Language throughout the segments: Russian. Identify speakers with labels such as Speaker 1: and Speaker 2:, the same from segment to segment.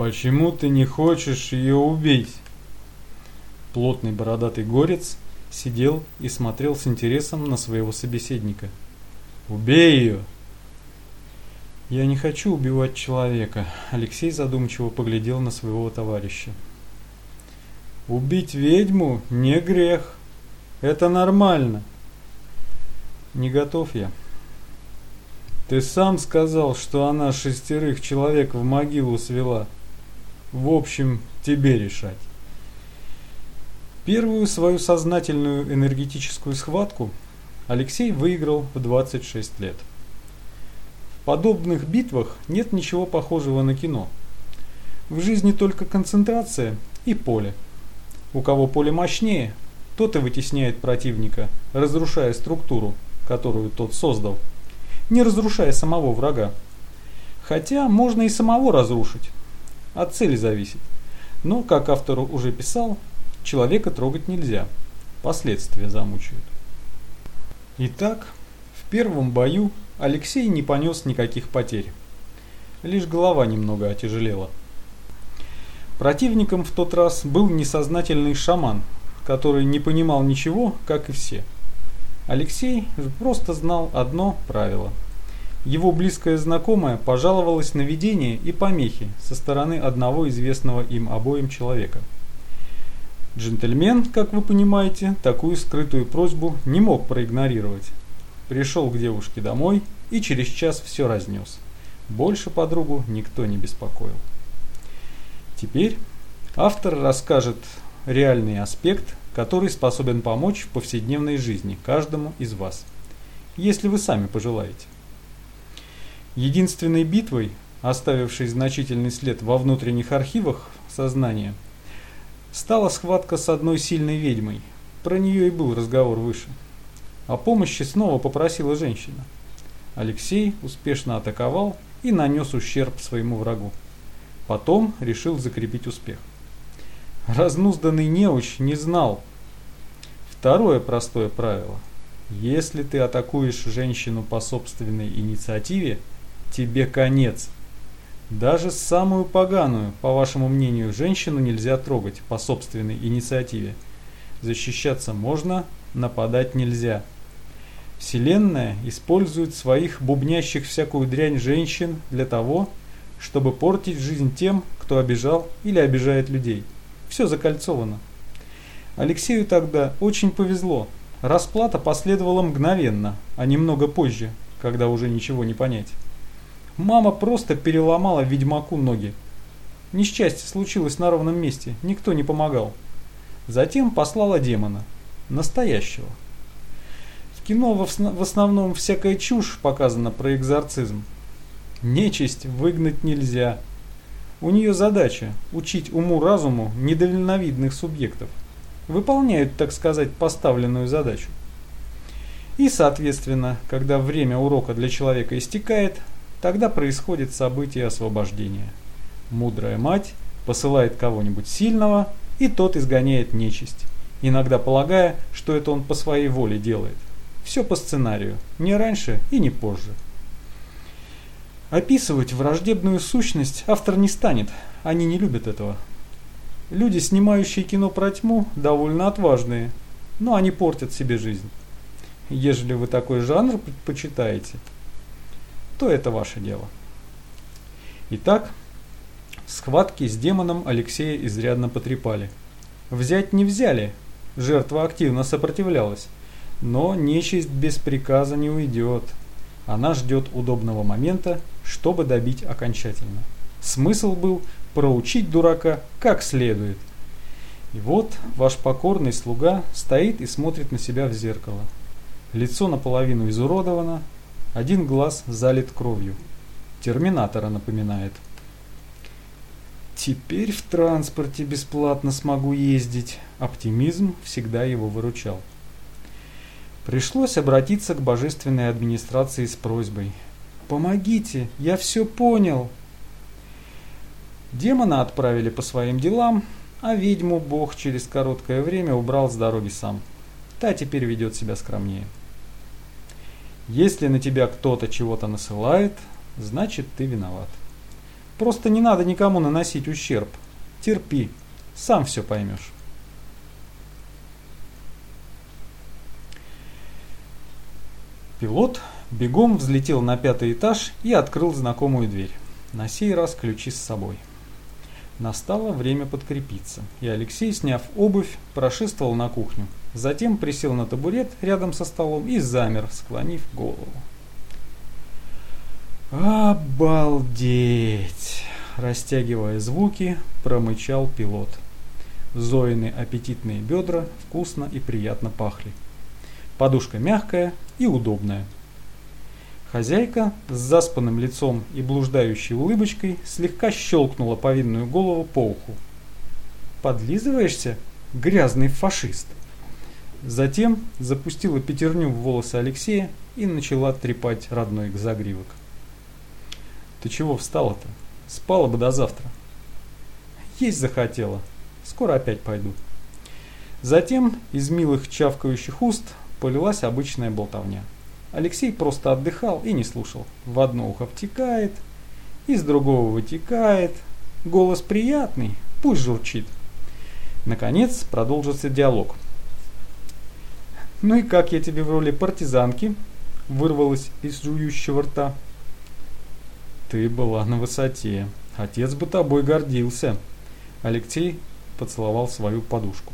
Speaker 1: Почему ты не хочешь ее убить? Плотный бородатый горец сидел и смотрел с интересом на своего собеседника. Убей ее! Я не хочу убивать человека. Алексей задумчиво поглядел на своего товарища. Убить ведьму не грех. Это нормально. Не готов я. Ты сам сказал, что она шестерых человек в могилу свела. В общем, тебе решать. Первую свою сознательную энергетическую схватку Алексей выиграл в 26 лет. В подобных битвах нет ничего похожего на кино. В жизни только концентрация и поле. У кого поле мощнее, тот и вытесняет противника, разрушая структуру, которую тот создал, не разрушая самого врага. Хотя можно и самого разрушить. От цели зависит. Но, как автор уже писал, человека трогать нельзя. Последствия замучают. Итак, в первом бою Алексей не понес никаких потерь. Лишь голова немного отяжелела. Противником в тот раз был несознательный шаман, который не понимал ничего, как и все. Алексей просто знал одно правило. Его близкая знакомая пожаловалась на видение и помехи со стороны одного известного им обоим человека. Джентльмен, как вы понимаете, такую скрытую просьбу не мог проигнорировать пришел к девушке домой и через час все разнес. Больше подругу никто не беспокоил. Теперь автор расскажет реальный аспект, который способен помочь в повседневной жизни каждому из вас, если вы сами пожелаете. Единственной битвой, оставившей значительный след во внутренних архивах сознания, стала схватка с одной сильной ведьмой. Про нее и был разговор выше. О помощи снова попросила женщина. Алексей успешно атаковал и нанес ущерб своему врагу. Потом решил закрепить успех. Разнузданный неуч не знал. Второе простое правило. Если ты атакуешь женщину по собственной инициативе, тебе конец. Даже самую поганую, по вашему мнению, женщину нельзя трогать по собственной инициативе. Защищаться можно, нападать нельзя. Вселенная использует своих бубнящих всякую дрянь женщин для того, чтобы портить жизнь тем, кто обижал или обижает людей. Все закольцовано. Алексею тогда очень повезло. Расплата последовала мгновенно, а немного позже, когда уже ничего не понять. Мама просто переломала ведьмаку ноги. Несчастье случилось на ровном месте, никто не помогал. Затем послала демона. Настоящего кино в основном всякая чушь показана про экзорцизм. Нечисть выгнать нельзя. У нее задача – учить уму-разуму недальновидных субъектов. Выполняют, так сказать, поставленную задачу. И, соответственно, когда время урока для человека истекает, тогда происходит событие освобождения. Мудрая мать посылает кого-нибудь сильного, и тот изгоняет нечисть, иногда полагая, что это он по своей воле делает. Все по сценарию, не раньше и не позже. Описывать враждебную сущность автор не станет, они не любят этого. Люди, снимающие кино про тьму, довольно отважные, но они портят себе жизнь. Ежели вы такой жанр предпочитаете, то это ваше дело. Итак, схватки с демоном Алексея изрядно потрепали. Взять не взяли, жертва активно сопротивлялась. Но нечисть без приказа не уйдет. Она ждет удобного момента, чтобы добить окончательно. Смысл был проучить дурака как следует. И вот ваш покорный слуга стоит и смотрит на себя в зеркало. Лицо наполовину изуродовано, один глаз залит кровью. Терминатора напоминает. Теперь в транспорте бесплатно смогу ездить. Оптимизм всегда его выручал. Пришлось обратиться к божественной администрации с просьбой. «Помогите, я все понял!» Демона отправили по своим делам, а ведьму бог через короткое время убрал с дороги сам. Та теперь ведет себя скромнее. Если на тебя кто-то чего-то насылает, значит ты виноват. Просто не надо никому наносить ущерб. Терпи, сам все поймешь. Пилот бегом взлетел на пятый этаж и открыл знакомую дверь. На сей раз ключи с собой. Настало время подкрепиться, и Алексей, сняв обувь, прошествовал на кухню. Затем присел на табурет рядом со столом и замер, склонив голову. «Обалдеть!» Растягивая звуки, промычал пилот. Зоины аппетитные бедра вкусно и приятно пахли. Подушка мягкая и удобная. Хозяйка с заспанным лицом и блуждающей улыбочкой слегка щелкнула повинную голову по уху. «Подлизываешься, грязный фашист?» Затем запустила пятерню в волосы Алексея и начала трепать родной загривок. «Ты чего встала-то? Спала бы до завтра». «Есть захотела. Скоро опять пойду». Затем из милых чавкающих уст полилась обычная болтовня. Алексей просто отдыхал и не слушал. В одно ухо втекает, из другого вытекает. Голос приятный, пусть журчит. Наконец продолжился диалог. «Ну и как я тебе в роли партизанки?» вырвалось из жующего рта. «Ты была на высоте. Отец бы тобой гордился». Алексей поцеловал свою подушку.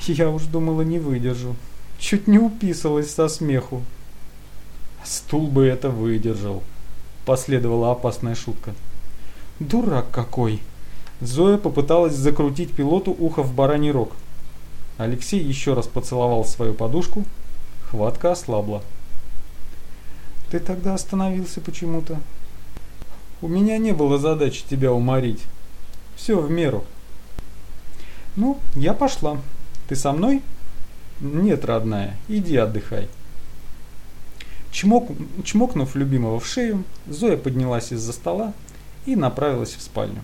Speaker 1: Я уж думала не выдержу. Чуть не уписалась со смеху. Стул бы это выдержал. Последовала опасная шутка. Дурак какой! Зоя попыталась закрутить пилоту ухо в бараний рог. Алексей еще раз поцеловал свою подушку. Хватка ослабла. Ты тогда остановился почему-то. У меня не было задачи тебя уморить. Все в меру. Ну, я пошла. Ты со мной? Нет, родная, иди отдыхай. Чмок, чмокнув любимого в шею, Зоя поднялась из-за стола и направилась в спальню.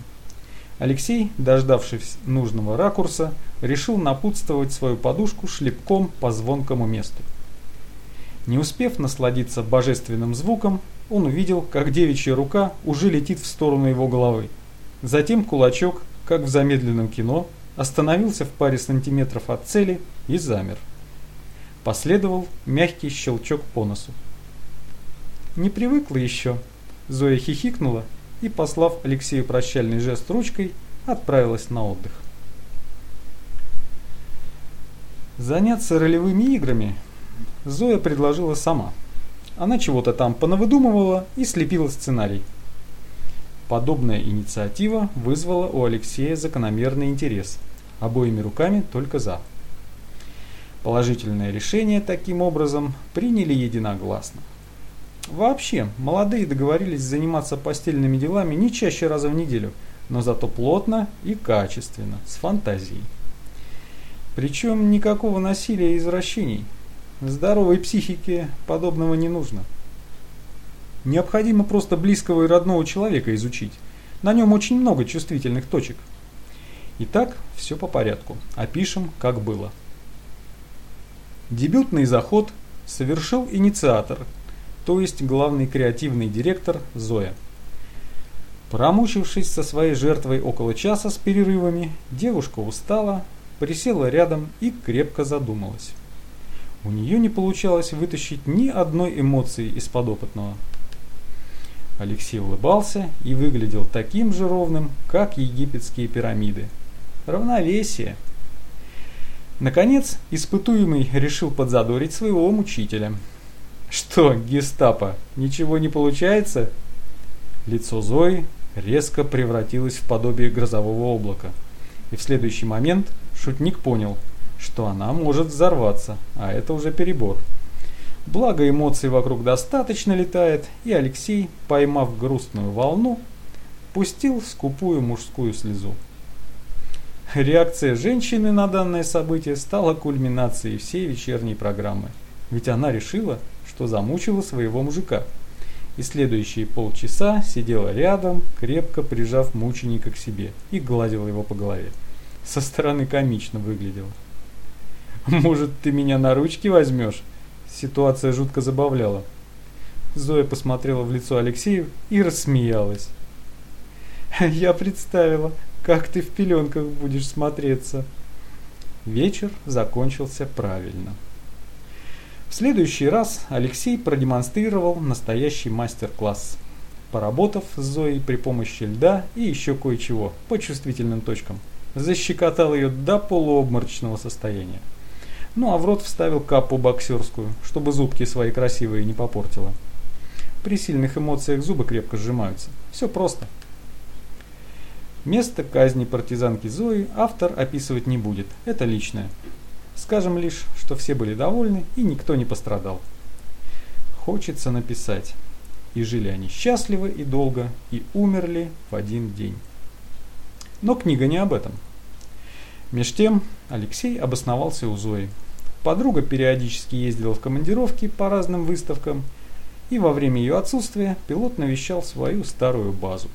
Speaker 1: Алексей, дождавшись нужного ракурса, решил напутствовать свою подушку шлепком по звонкому месту. Не успев насладиться божественным звуком, он увидел, как девичья рука уже летит в сторону его головы. Затем кулачок, как в замедленном кино, остановился в паре сантиметров от цели и замер. Последовал мягкий щелчок по носу. «Не привыкла еще?» Зоя хихикнула и, послав Алексею прощальный жест ручкой, отправилась на отдых. Заняться ролевыми играми Зоя предложила сама. Она чего-то там понавыдумывала и слепила сценарий. Подобная инициатива вызвала у Алексея закономерный интерес. Обоими руками только за. Положительное решение таким образом приняли единогласно. Вообще, молодые договорились заниматься постельными делами не чаще раза в неделю, но зато плотно и качественно, с фантазией. Причем никакого насилия и извращений. Здоровой психике подобного не нужно. Необходимо просто близкого и родного человека изучить. На нем очень много чувствительных точек. Итак, все по порядку. Опишем, как было. Дебютный заход совершил инициатор, то есть главный креативный директор Зоя. Промучившись со своей жертвой около часа с перерывами, девушка устала, присела рядом и крепко задумалась. У нее не получалось вытащить ни одной эмоции из подопытного. Алексей улыбался и выглядел таким же ровным, как египетские пирамиды. Равновесие. Наконец, испытуемый решил подзадорить своего мучителя. «Что, гестапо, ничего не получается?» Лицо Зои резко превратилось в подобие грозового облака. И в следующий момент шутник понял, что она может взорваться, а это уже перебор. Благо эмоций вокруг достаточно летает, и Алексей, поймав грустную волну, пустил скупую мужскую слезу. Реакция женщины на данное событие стала кульминацией всей вечерней программы. Ведь она решила, что замучила своего мужика. И следующие полчаса сидела рядом, крепко прижав мученика к себе и гладила его по голове. Со стороны комично выглядело. «Может, ты меня на ручки возьмешь?» Ситуация жутко забавляла. Зоя посмотрела в лицо Алексею и рассмеялась. Я представила, как ты в пеленках будешь смотреться. Вечер закончился правильно. В следующий раз Алексей продемонстрировал настоящий мастер-класс, поработав с Зоей при помощи льда и еще кое-чего по чувствительным точкам. Защекотал ее до полуобморочного состояния. Ну а в рот вставил капу боксерскую, чтобы зубки свои красивые не попортила. При сильных эмоциях зубы крепко сжимаются. Все просто. Место казни партизанки Зои автор описывать не будет, это личное. Скажем лишь, что все были довольны и никто не пострадал. Хочется написать. И жили они счастливо и долго, и умерли в один день. Но книга не об этом. Меж тем Алексей обосновался у Зои. Подруга периодически ездила в командировки по разным выставкам, и во время ее отсутствия пилот навещал свою старую базу.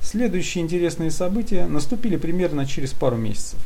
Speaker 1: Следующие интересные события наступили примерно через пару месяцев.